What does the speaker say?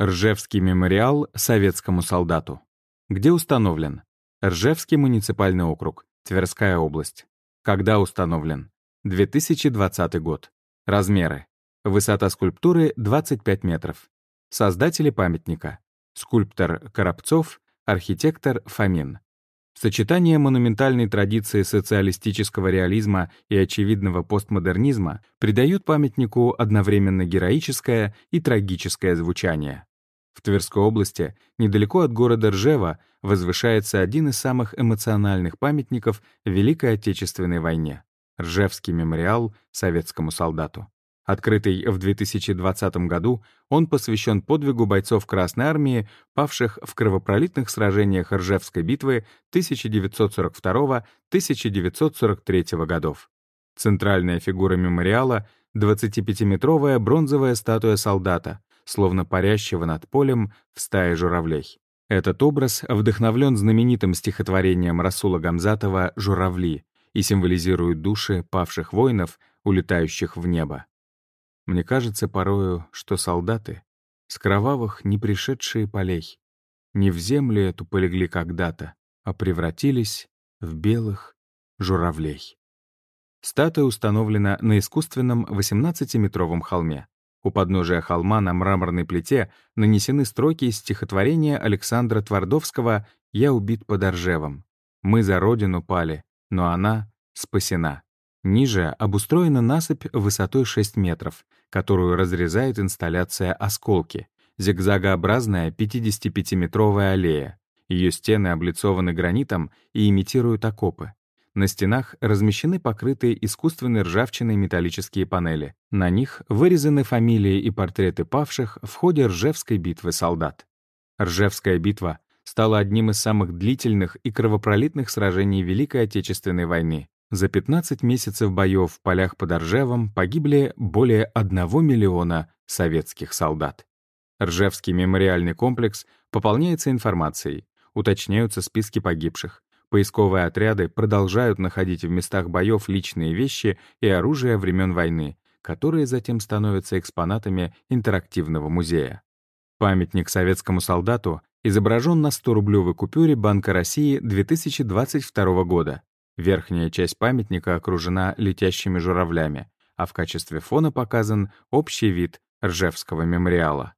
Ржевский мемориал советскому солдату. Где установлен? Ржевский муниципальный округ, Тверская область. Когда установлен? 2020 год. Размеры. Высота скульптуры 25 метров. Создатели памятника. Скульптор Коробцов, архитектор Фомин. Сочетание монументальной традиции социалистического реализма и очевидного постмодернизма придают памятнику одновременно героическое и трагическое звучание. В Тверской области, недалеко от города Ржева, возвышается один из самых эмоциональных памятников Великой Отечественной войне — Ржевский мемориал советскому солдату. Открытый в 2020 году, он посвящен подвигу бойцов Красной Армии, павших в кровопролитных сражениях Ржевской битвы 1942-1943 годов. Центральная фигура мемориала — 25-метровая бронзовая статуя солдата, словно парящего над полем в стае журавлей. Этот образ вдохновлен знаменитым стихотворением Расула Гамзатова «Журавли» и символизирует души павших воинов, улетающих в небо. Мне кажется порою, что солдаты с кровавых не пришедшие полей не в землю эту полегли когда-то, а превратились в белых журавлей. Статуя установлена на искусственном 18-метровом холме. У подножия холма на мраморной плите нанесены строки из стихотворения Александра Твардовского «Я убит под Оржевом». «Мы за родину пали, но она спасена». Ниже обустроена насыпь высотой 6 метров, которую разрезает инсталляция «Осколки», зигзагообразная 55-метровая аллея. Ее стены облицованы гранитом и имитируют окопы. На стенах размещены покрытые искусственной ржавчиной металлические панели. На них вырезаны фамилии и портреты павших в ходе Ржевской битвы солдат. Ржевская битва стала одним из самых длительных и кровопролитных сражений Великой Отечественной войны. За 15 месяцев боев в полях под Ржевом погибли более 1 миллиона советских солдат. Ржевский мемориальный комплекс пополняется информацией, уточняются списки погибших. Поисковые отряды продолжают находить в местах боев личные вещи и оружие времен войны, которые затем становятся экспонатами интерактивного музея. Памятник советскому солдату изображен на 100-рублевой купюре Банка России 2022 года. Верхняя часть памятника окружена летящими журавлями, а в качестве фона показан общий вид Ржевского мемориала.